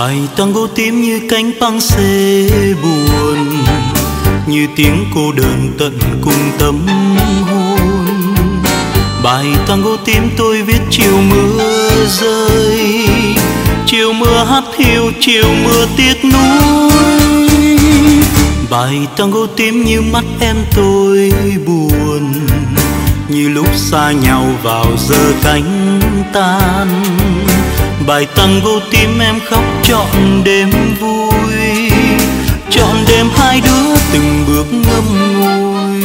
bài tango tím như cánh băng xê buồn, như tiếng cô đơn tận cùng tâm hồn. Bài tango tím tôi viết chiều mưa rơi, chiều mưa hát hiu, chiều mưa tiếc nuối. Bài tango tím như mắt em tôi buồn, như lúc xa nhau vào giờ cánh tan bài tango tim em khóc trọn đêm vui trọn đêm hai đứa từng bước ngâm ngùi.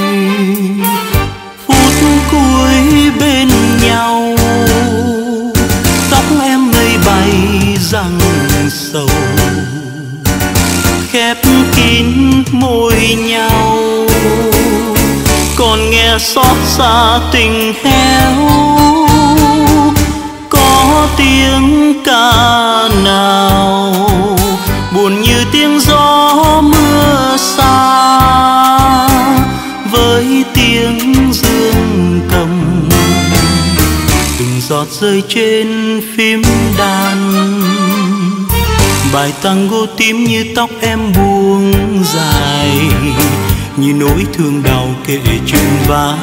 Phút cuối bên nhau, tóc em mây bay răng sầu. Khép kín môi nhau, còn nghe xót xa tình héo. Giọt rơi trên phím đàn. Bài tango tím như tóc em buông dài, như nỗi thương đau kể chuyện vai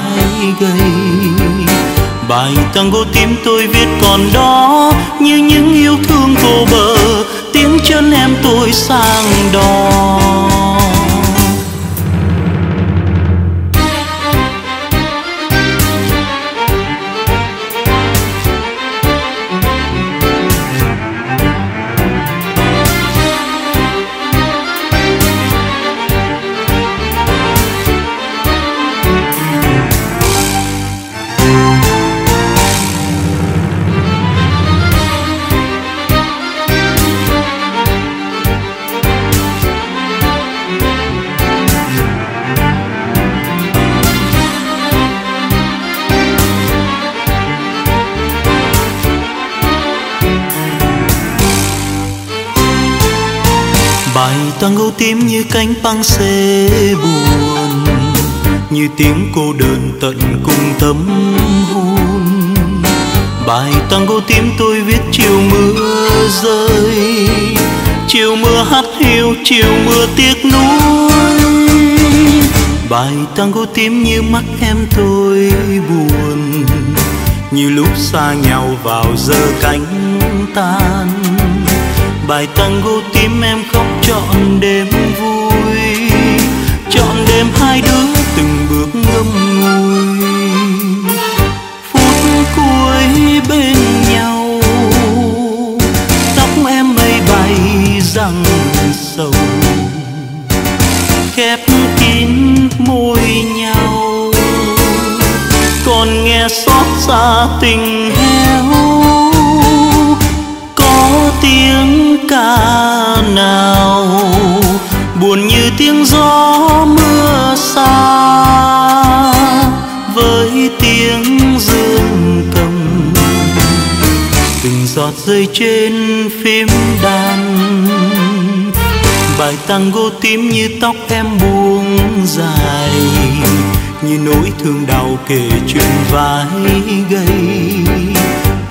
gây bài tango tím tôi viết còn đó, như những yêu thương vô bờ, tiếng chân em tôi sang đò. Bài tango tím như cánh băng xê buồn, như tiếng cô đơn tận cùng tấm hồn. Bài tango tím tôi viết chiều mưa rơi, chiều mưa hát hiu, chiều mưa tiếc nuối. Bài tango tím như mắt em tôi buồn, như lúc xa nhau vào giờ cánh tan. Bài tango tím em khóc trọn đêm vui trọn đêm hai đứa từng bước ngâm ngùi. Phút cuối bên nhau, tóc em mây bay răng sầu. Khép kín môi nhau, còn nghe xót xa tình héo. Có tiếng ca nào rơi trên phím đàn. Bài tango tím như tóc em buông dài, như nỗi thương đau kể chuyện vai gây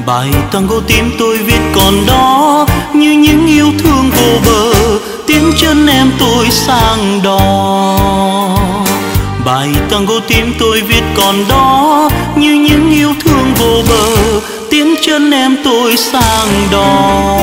bài tango tím tôi viết còn đó, như những yêu thương vô bờ, tiếng chân em tôi sang đò. Bài tango tím tôi viết còn đó, như những yêu thương vô bờ khiến chân em tôi sang đò